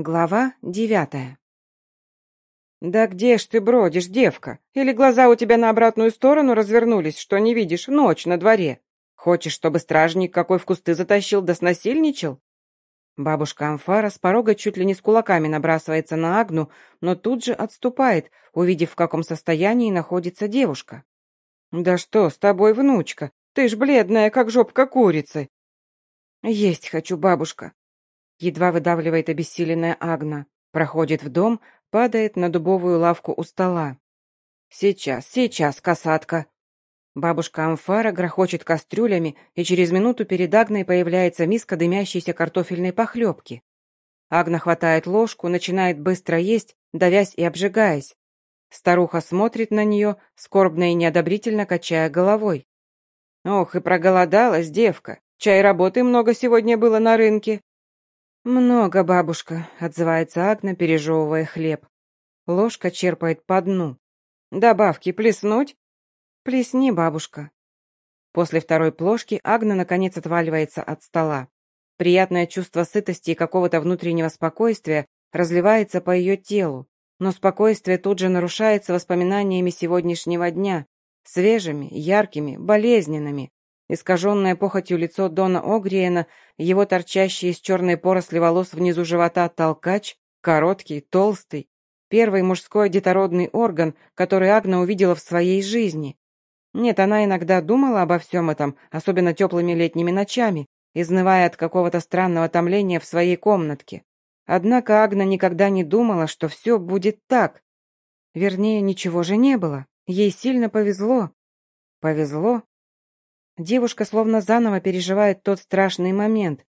Глава девятая. «Да где ж ты бродишь, девка? Или глаза у тебя на обратную сторону развернулись, что не видишь, ночь на дворе? Хочешь, чтобы стражник какой в кусты затащил да снасильничал?» Бабушка Амфара с порога чуть ли не с кулаками набрасывается на Агну, но тут же отступает, увидев, в каком состоянии находится девушка. «Да что с тобой, внучка? Ты ж бледная, как жопка курицы!» «Есть хочу, бабушка!» Едва выдавливает обессиленная Агна. Проходит в дом, падает на дубовую лавку у стола. «Сейчас, сейчас, касатка!» Бабушка Амфара грохочет кастрюлями, и через минуту перед Агной появляется миска дымящейся картофельной похлебки. Агна хватает ложку, начинает быстро есть, давясь и обжигаясь. Старуха смотрит на нее, скорбно и неодобрительно качая головой. «Ох, и проголодалась девка! Чай работы много сегодня было на рынке!» «Много, бабушка», — отзывается Агна, пережевывая хлеб. Ложка черпает по дну. «Добавки плеснуть?» «Плесни, бабушка». После второй плошки Агна наконец отваливается от стола. Приятное чувство сытости и какого-то внутреннего спокойствия разливается по ее телу, но спокойствие тут же нарушается воспоминаниями сегодняшнего дня, свежими, яркими, болезненными. Искаженное похотью лицо Дона Огриена, его торчащий из черной поросли волос внизу живота толкач, короткий, толстый, первый мужской детородный орган, который Агна увидела в своей жизни. Нет, она иногда думала обо всем этом, особенно теплыми летними ночами, изнывая от какого-то странного томления в своей комнатке. Однако Агна никогда не думала, что все будет так. Вернее, ничего же не было. Ей сильно повезло. Повезло, Девушка словно заново переживает тот страшный момент.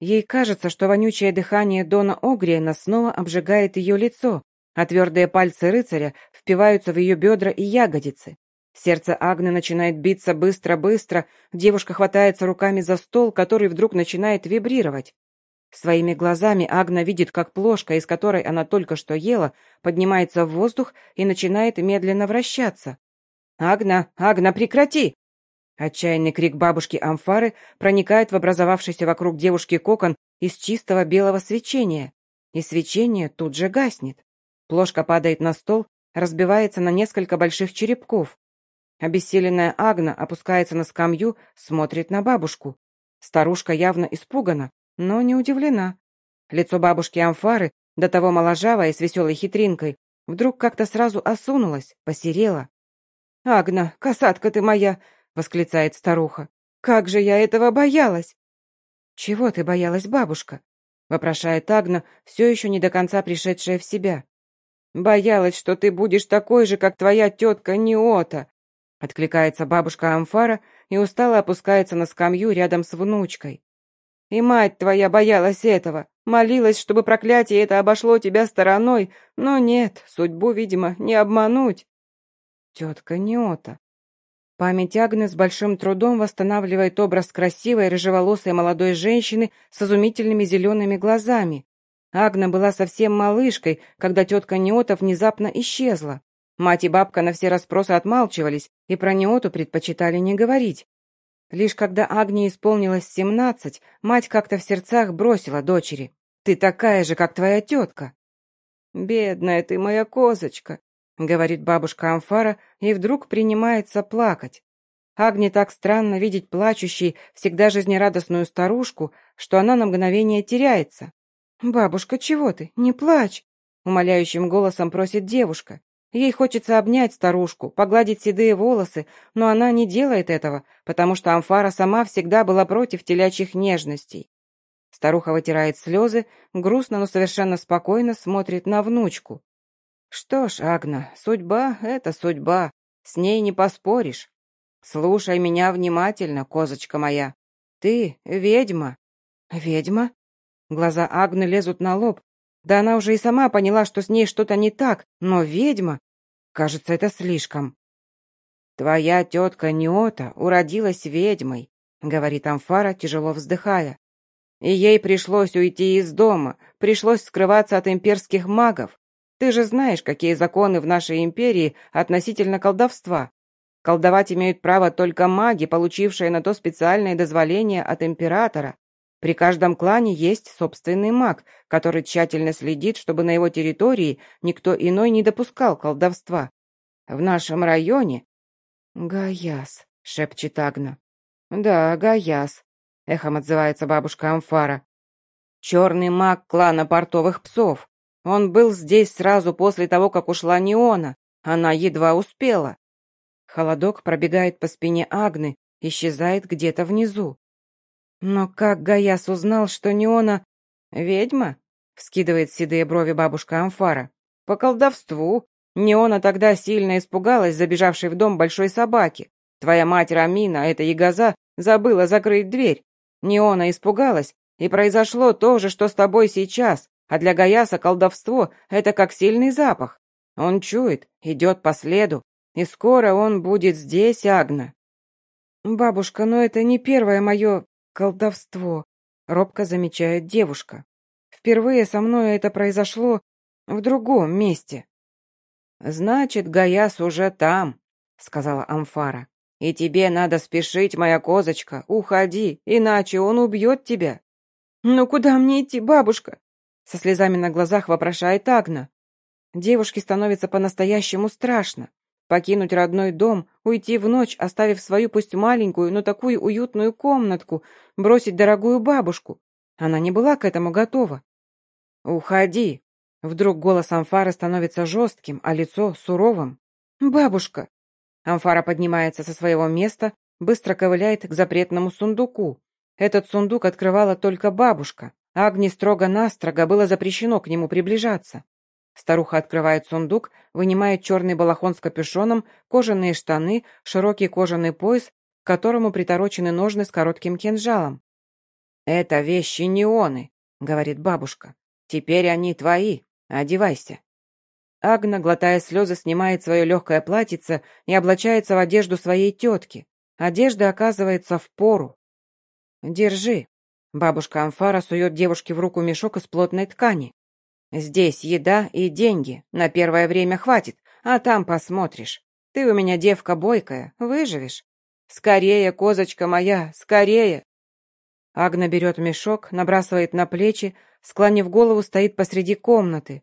Ей кажется, что вонючее дыхание Дона Огриена снова обжигает ее лицо, а твердые пальцы рыцаря впиваются в ее бедра и ягодицы. Сердце Агны начинает биться быстро-быстро, девушка хватается руками за стол, который вдруг начинает вибрировать. Своими глазами Агна видит, как плошка, из которой она только что ела, поднимается в воздух и начинает медленно вращаться. «Агна! Агна, прекрати!» Отчаянный крик бабушки Амфары проникает в образовавшийся вокруг девушки кокон из чистого белого свечения, и свечение тут же гаснет. Плошка падает на стол, разбивается на несколько больших черепков. Обессиленная Агна опускается на скамью, смотрит на бабушку. Старушка явно испугана, но не удивлена. Лицо бабушки Амфары, до того моложавое и с веселой хитринкой, вдруг как-то сразу осунулось, посерело. «Агна, касатка ты моя, — восклицает старуха. «Как же я этого боялась!» «Чего ты боялась, бабушка?» — вопрошает Агна, все еще не до конца пришедшая в себя. «Боялась, что ты будешь такой же, как твоя тетка Неота!» — откликается бабушка Амфара и устало опускается на скамью рядом с внучкой. «И мать твоя боялась этого, молилась, чтобы проклятие это обошло тебя стороной, но нет, судьбу, видимо, не обмануть». «Тетка Неота», Память Агны с большим трудом восстанавливает образ красивой рыжеволосой молодой женщины с изумительными зелеными глазами. Агна была совсем малышкой, когда тетка Неота внезапно исчезла. Мать и бабка на все расспросы отмалчивались и про Неоту предпочитали не говорить. Лишь когда Агне исполнилось семнадцать, мать как-то в сердцах бросила дочери. «Ты такая же, как твоя тетка». «Бедная ты моя козочка», — говорит бабушка Амфара, и вдруг принимается плакать. Агне так странно видеть плачущей, всегда жизнерадостную старушку, что она на мгновение теряется. «Бабушка, чего ты? Не плачь!» — умоляющим голосом просит девушка. Ей хочется обнять старушку, погладить седые волосы, но она не делает этого, потому что Амфара сама всегда была против телячьих нежностей. Старуха вытирает слезы, грустно, но совершенно спокойно смотрит на внучку. Что ж, Агна, судьба — это судьба, с ней не поспоришь. Слушай меня внимательно, козочка моя. Ты ведьма. Ведьма? Глаза Агны лезут на лоб. Да она уже и сама поняла, что с ней что-то не так, но ведьма... Кажется, это слишком. «Твоя тетка Неота уродилась ведьмой», — говорит Амфара, тяжело вздыхая. «И ей пришлось уйти из дома, пришлось скрываться от имперских магов. Ты же знаешь, какие законы в нашей империи относительно колдовства. Колдовать имеют право только маги, получившие на то специальное дозволение от императора. При каждом клане есть собственный маг, который тщательно следит, чтобы на его территории никто иной не допускал колдовства. В нашем районе... «Гаяс», — шепчет Агна. «Да, Гаяс», — эхом отзывается бабушка Амфара. «Черный маг клана портовых псов. Он был здесь сразу после того, как ушла Неона. Она едва успела». Холодок пробегает по спине Агны, исчезает где-то внизу. Но как Гаяс узнал, что Неона... «Ведьма?» — вскидывает седые брови бабушка Амфара. «По колдовству. Неона тогда сильно испугалась забежавшей в дом большой собаки. Твоя мать Рамина, эта ягоза, забыла закрыть дверь. Неона испугалась, и произошло то же, что с тобой сейчас, а для Гаяса колдовство — это как сильный запах. Он чует, идет по следу, и скоро он будет здесь, Агна». «Бабушка, но это не первое мое «Колдовство», — робко замечает девушка. «Впервые со мной это произошло в другом месте». «Значит, Гаяс уже там», — сказала Амфара. «И тебе надо спешить, моя козочка, уходи, иначе он убьет тебя». «Ну куда мне идти, бабушка?» Со слезами на глазах вопрошает Агна. Девушке становится по-настоящему страшно. Покинуть родной дом, уйти в ночь, оставив свою пусть маленькую, но такую уютную комнатку, бросить дорогую бабушку. Она не была к этому готова. «Уходи!» Вдруг голос Амфары становится жестким, а лицо суровым. «Бабушка!» Амфара поднимается со своего места, быстро ковыляет к запретному сундуку. Этот сундук открывала только бабушка. Агни строго-настрого было запрещено к нему приближаться. Старуха открывает сундук, вынимает черный балахон с капюшоном, кожаные штаны, широкий кожаный пояс, к которому приторочены ножны с коротким кинжалом. «Это вещи неоны», — говорит бабушка. «Теперь они твои. Одевайся». Агна, глотая слезы, снимает свое легкое платьице и облачается в одежду своей тетки. Одежда оказывается в пору. «Держи». Бабушка Амфара сует девушке в руку мешок из плотной ткани. Здесь еда и деньги. На первое время хватит, а там посмотришь. Ты у меня девка бойкая, выживешь. Скорее, козочка моя, скорее!» Агна берет мешок, набрасывает на плечи, склонив голову, стоит посреди комнаты.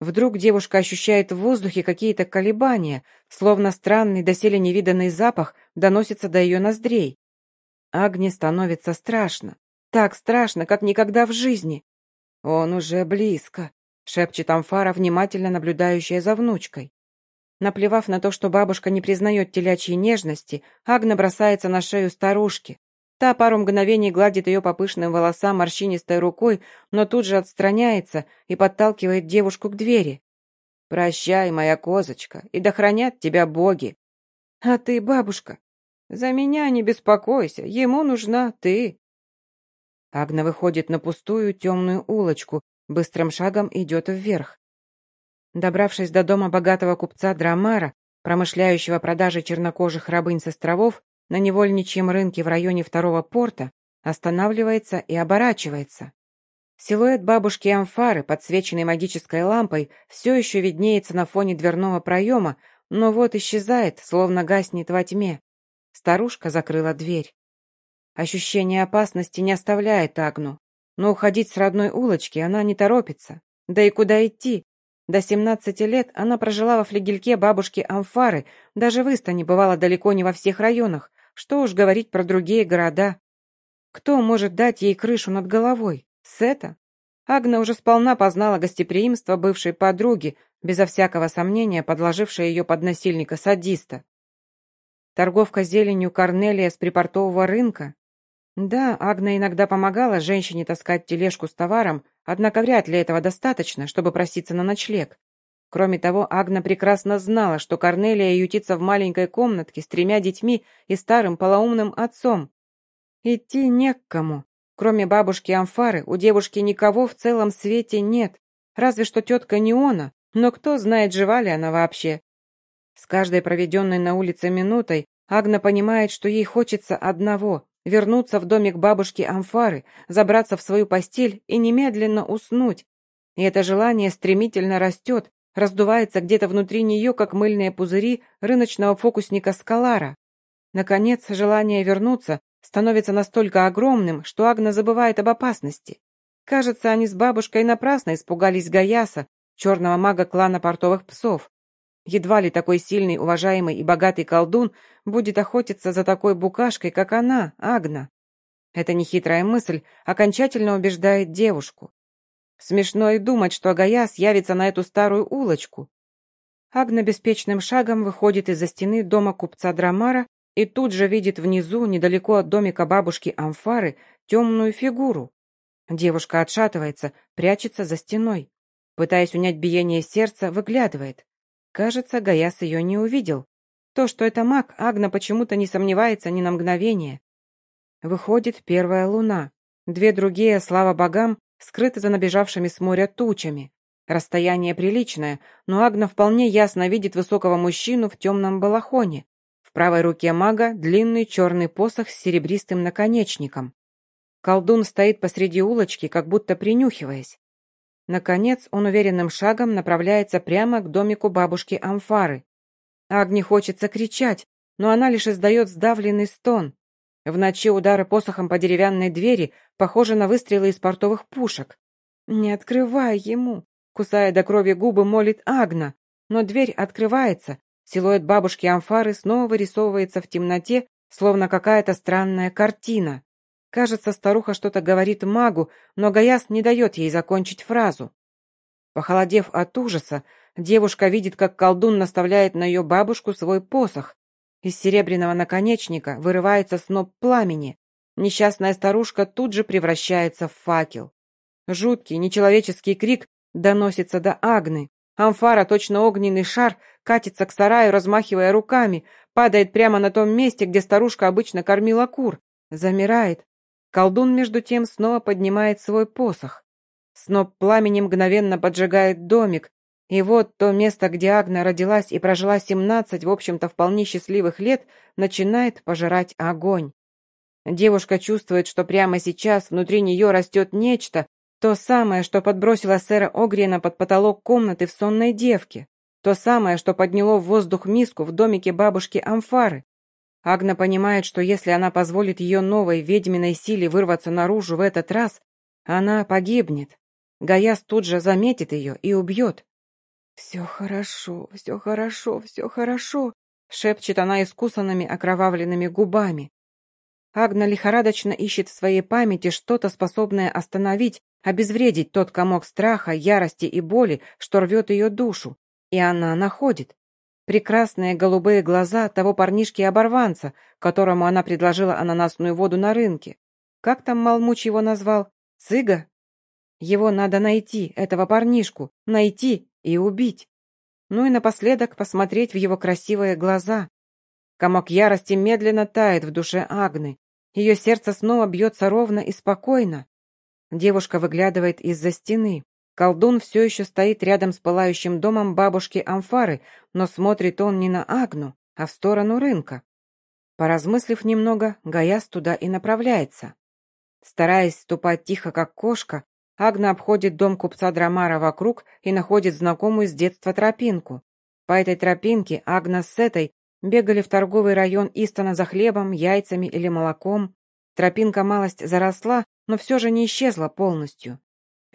Вдруг девушка ощущает в воздухе какие-то колебания, словно странный, доселе невиданный запах доносится до ее ноздрей. Агне становится страшно. Так страшно, как никогда в жизни. Он уже близко шепчет Амфара, внимательно наблюдающая за внучкой. Наплевав на то, что бабушка не признает телячьей нежности, Агна бросается на шею старушки. Та пару мгновений гладит ее по пышным волосам морщинистой рукой, но тут же отстраняется и подталкивает девушку к двери. «Прощай, моя козочка, и да хранят тебя боги!» «А ты, бабушка, за меня не беспокойся, ему нужна ты!» Агна выходит на пустую темную улочку, быстрым шагом идет вверх. Добравшись до дома богатого купца Драмара, промышляющего продажей чернокожих рабынь с островов, на невольничьем рынке в районе второго порта, останавливается и оборачивается. Силуэт бабушки Амфары, подсвеченный магической лампой, все еще виднеется на фоне дверного проема, но вот исчезает, словно гаснет во тьме. Старушка закрыла дверь. Ощущение опасности не оставляет Агну. Но уходить с родной улочки она не торопится. Да и куда идти? До 17 лет она прожила во флигельке бабушки Амфары, даже в Истане бывала далеко не во всех районах, что уж говорить про другие города. Кто может дать ей крышу над головой? Сета? Агна уже сполна познала гостеприимство бывшей подруги, безо всякого сомнения подложившей ее под насильника-садиста. Торговка зеленью Корнелия с припортового рынка да, Агна иногда помогала женщине таскать тележку с товаром, однако вряд ли этого достаточно, чтобы проситься на ночлег. Кроме того, Агна прекрасно знала, что Корнелия ютится в маленькой комнатке с тремя детьми и старым полоумным отцом. Идти не к кому. Кроме бабушки Амфары, у девушки никого в целом свете нет. Разве что тетка Неона, но кто знает, жива ли она вообще. С каждой проведенной на улице минутой Агна понимает, что ей хочется одного вернуться в домик бабушки Амфары, забраться в свою постель и немедленно уснуть. И это желание стремительно растет, раздувается где-то внутри нее, как мыльные пузыри рыночного фокусника Скалара. Наконец, желание вернуться становится настолько огромным, что Агна забывает об опасности. Кажется, они с бабушкой напрасно испугались Гаяса, черного мага клана портовых псов. Едва ли такой сильный, уважаемый и богатый колдун будет охотиться за такой букашкой, как она, Агна. Эта нехитрая мысль окончательно убеждает девушку. Смешно и думать, что Гаяс явится на эту старую улочку. Агна беспечным шагом выходит из-за стены дома купца Драмара и тут же видит внизу, недалеко от домика бабушки Амфары, темную фигуру. Девушка отшатывается, прячется за стеной. Пытаясь унять биение сердца, выглядывает. Кажется, Гаяс ее не увидел. То, что это маг, Агна почему-то не сомневается ни на мгновение. Выходит первая луна. Две другие, слава богам, скрыты за набежавшими с моря тучами. Расстояние приличное, но Агна вполне ясно видит высокого мужчину в темном балахоне. В правой руке мага длинный черный посох с серебристым наконечником. Колдун стоит посреди улочки, как будто принюхиваясь. Наконец, он уверенным шагом направляется прямо к домику бабушки Амфары. Агне хочется кричать, но она лишь издает сдавленный стон. В ночи удары посохом по деревянной двери похожи на выстрелы из портовых пушек. «Не открывай ему!» Кусая до крови губы, молит Агна. Но дверь открывается. Силуэт бабушки Амфары снова вырисовывается в темноте, словно какая-то странная картина. Кажется, старуха что-то говорит магу, но Гаяс не дает ей закончить фразу. Похолодев от ужаса, девушка видит, как колдун наставляет на ее бабушку свой посох. Из серебряного наконечника вырывается сноп пламени. Несчастная старушка тут же превращается в факел. Жуткий, нечеловеческий крик доносится до Агны. Амфара, точно огненный шар, катится к сараю, размахивая руками, падает прямо на том месте, где старушка обычно кормила кур. Замирает, Колдун, между тем, снова поднимает свой посох. Сноп пламени мгновенно поджигает домик, и вот то место, где Агна родилась и прожила семнадцать, в общем-то, вполне счастливых лет, начинает пожирать огонь. Девушка чувствует, что прямо сейчас внутри нее растет нечто, то самое, что подбросило сэра Огриена под потолок комнаты в сонной девке, то самое, что подняло в воздух миску в домике бабушки Амфары. Агна понимает, что если она позволит ее новой ведьминой силе вырваться наружу в этот раз, она погибнет. Гаяс тут же заметит ее и убьет. «Все хорошо, все хорошо, все хорошо», — шепчет она искусанными окровавленными губами. Агна лихорадочно ищет в своей памяти что-то, способное остановить, обезвредить тот комок страха, ярости и боли, что рвет ее душу. И она находит. Прекрасные голубые глаза того парнишки-оборванца, которому она предложила ананасную воду на рынке. Как там Малмуч его назвал? Цыга? Его надо найти, этого парнишку, найти и убить. Ну и напоследок посмотреть в его красивые глаза. Комок ярости медленно тает в душе Агны. Ее сердце снова бьется ровно и спокойно. Девушка выглядывает из-за стены. Колдун все еще стоит рядом с пылающим домом бабушки Амфары, но смотрит он не на Агну, а в сторону рынка. Поразмыслив немного, Гаяс туда и направляется. Стараясь ступать тихо, как кошка, Агна обходит дом купца Драмара вокруг и находит знакомую с детства тропинку. По этой тропинке Агна с этой бегали в торговый район Истона за хлебом, яйцами или молоком. Тропинка малость заросла, но все же не исчезла полностью.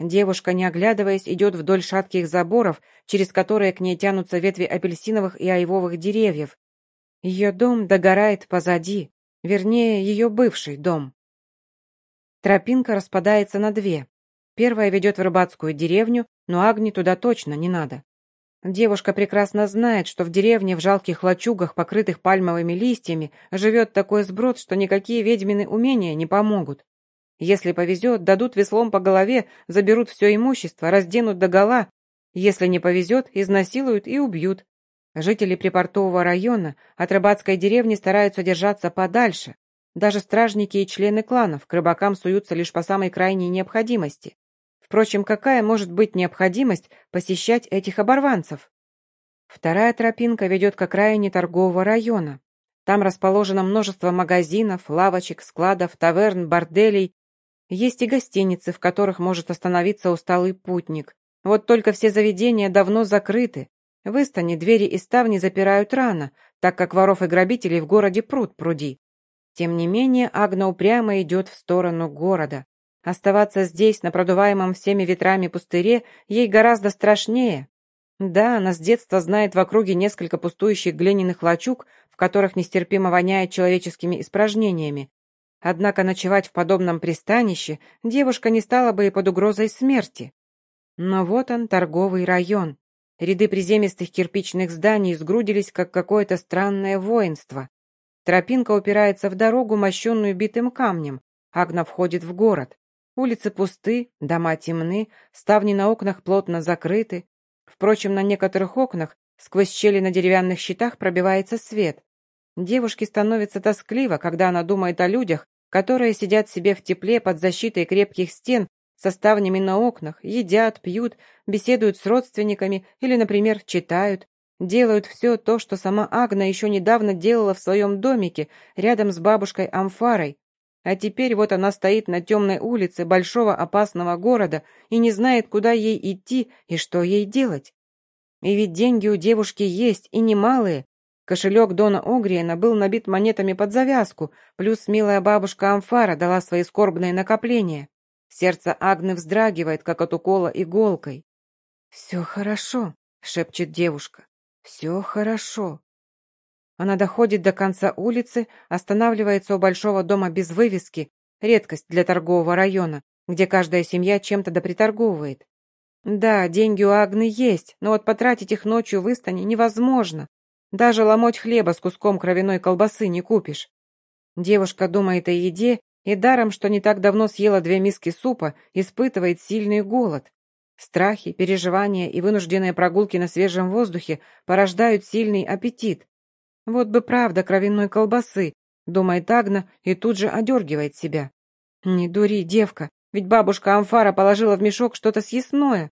Девушка, не оглядываясь, идет вдоль шатких заборов, через которые к ней тянутся ветви апельсиновых и айвовых деревьев. Ее дом догорает позади, вернее, ее бывший дом. Тропинка распадается на две. Первая ведет в рыбацкую деревню, но Агни туда точно не надо. Девушка прекрасно знает, что в деревне в жалких лачугах, покрытых пальмовыми листьями, живет такой сброд, что никакие ведьмины умения не помогут. Если повезет, дадут веслом по голове, заберут все имущество, разденут догола. Если не повезет, изнасилуют и убьют. Жители припортового района от рыбацкой деревни стараются держаться подальше. Даже стражники и члены кланов к рыбакам суются лишь по самой крайней необходимости. Впрочем, какая может быть необходимость посещать этих оборванцев? Вторая тропинка ведет к окраине торгового района. Там расположено множество магазинов, лавочек, складов, таверн, борделей есть и гостиницы, в которых может остановиться усталый путник. Вот только все заведения давно закрыты. В Истане двери и ставни запирают рано, так как воров и грабителей в городе пруд пруди. Тем не менее, Агна упрямо идет в сторону города. Оставаться здесь, на продуваемом всеми ветрами пустыре, ей гораздо страшнее. Да, она с детства знает в округе несколько пустующих глиняных лачуг, в которых нестерпимо воняет человеческими испражнениями. Однако ночевать в подобном пристанище девушка не стала бы и под угрозой смерти. Но вот он, торговый район. Ряды приземистых кирпичных зданий сгрудились, как какое-то странное воинство. Тропинка упирается в дорогу, мощенную битым камнем. Агна входит в город. Улицы пусты, дома темны, ставни на окнах плотно закрыты. Впрочем, на некоторых окнах сквозь щели на деревянных щитах пробивается свет. Девушке становится тоскливо, когда она думает о людях, которые сидят себе в тепле под защитой крепких стен со ставнями на окнах, едят, пьют, беседуют с родственниками или, например, читают, делают все то, что сама Агна еще недавно делала в своем домике рядом с бабушкой Амфарой. А теперь вот она стоит на темной улице большого опасного города и не знает, куда ей идти и что ей делать. И ведь деньги у девушки есть, и немалые. Кошелек Дона Огриена был набит монетами под завязку, плюс милая бабушка Амфара дала свои скорбные накопления. Сердце Агны вздрагивает, как от укола иголкой. «Все хорошо», — шепчет девушка. «Все хорошо». Она доходит до конца улицы, останавливается у большого дома без вывески, редкость для торгового района, где каждая семья чем-то доприторговывает. Да, деньги у Агны есть, но вот потратить их ночью в Истане невозможно. Даже ломоть хлеба с куском кровяной колбасы не купишь. Девушка думает о еде и даром, что не так давно съела две миски супа, испытывает сильный голод. Страхи, переживания и вынужденные прогулки на свежем воздухе порождают сильный аппетит. Вот бы правда кровяной колбасы, думает Агна и тут же одергивает себя. Не дури, девка, ведь бабушка Амфара положила в мешок что-то съестное.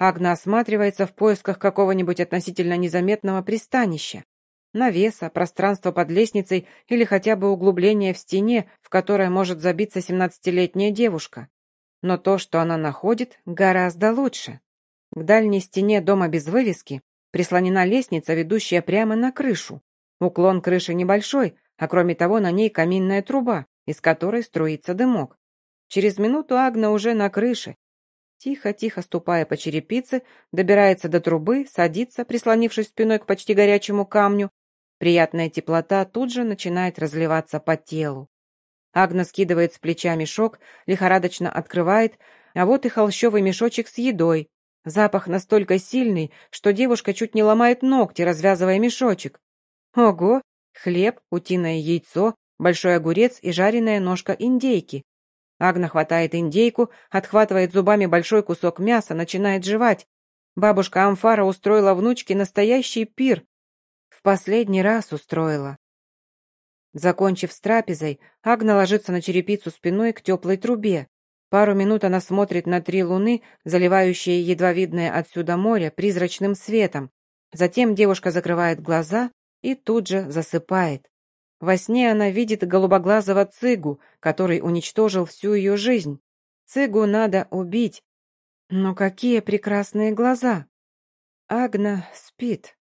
Агна осматривается в поисках какого-нибудь относительно незаметного пристанища навеса, пространство под лестницей или хотя бы углубление в стене, в которое может забиться семнадцатилетняя девушка. Но то, что она находит, гораздо лучше. К дальней стене дома без вывески прислонена лестница, ведущая прямо на крышу. Уклон крыши небольшой, а кроме того на ней каминная труба, из которой струится дымок. Через минуту Агна уже на крыше. Тихо-тихо ступая по черепице, добирается до трубы, садится, прислонившись спиной к почти горячему камню, Приятная теплота тут же начинает разливаться по телу. Агна скидывает с плеча мешок, лихорадочно открывает, а вот и холщовый мешочек с едой. Запах настолько сильный, что девушка чуть не ломает ногти, развязывая мешочек. Ого! Хлеб, утиное яйцо, большой огурец и жареная ножка индейки. Агна хватает индейку, отхватывает зубами большой кусок мяса, начинает жевать. Бабушка Амфара устроила внучке настоящий пир, в последний раз устроила. Закончив с трапезой, Агна ложится на черепицу спиной к теплой трубе. Пару минут она смотрит на три луны, заливающие едва видное отсюда море призрачным светом. Затем девушка закрывает глаза и тут же засыпает. Во сне она видит голубоглазого цыгу, который уничтожил всю ее жизнь. Цыгу надо убить. Но какие прекрасные глаза! Агна спит.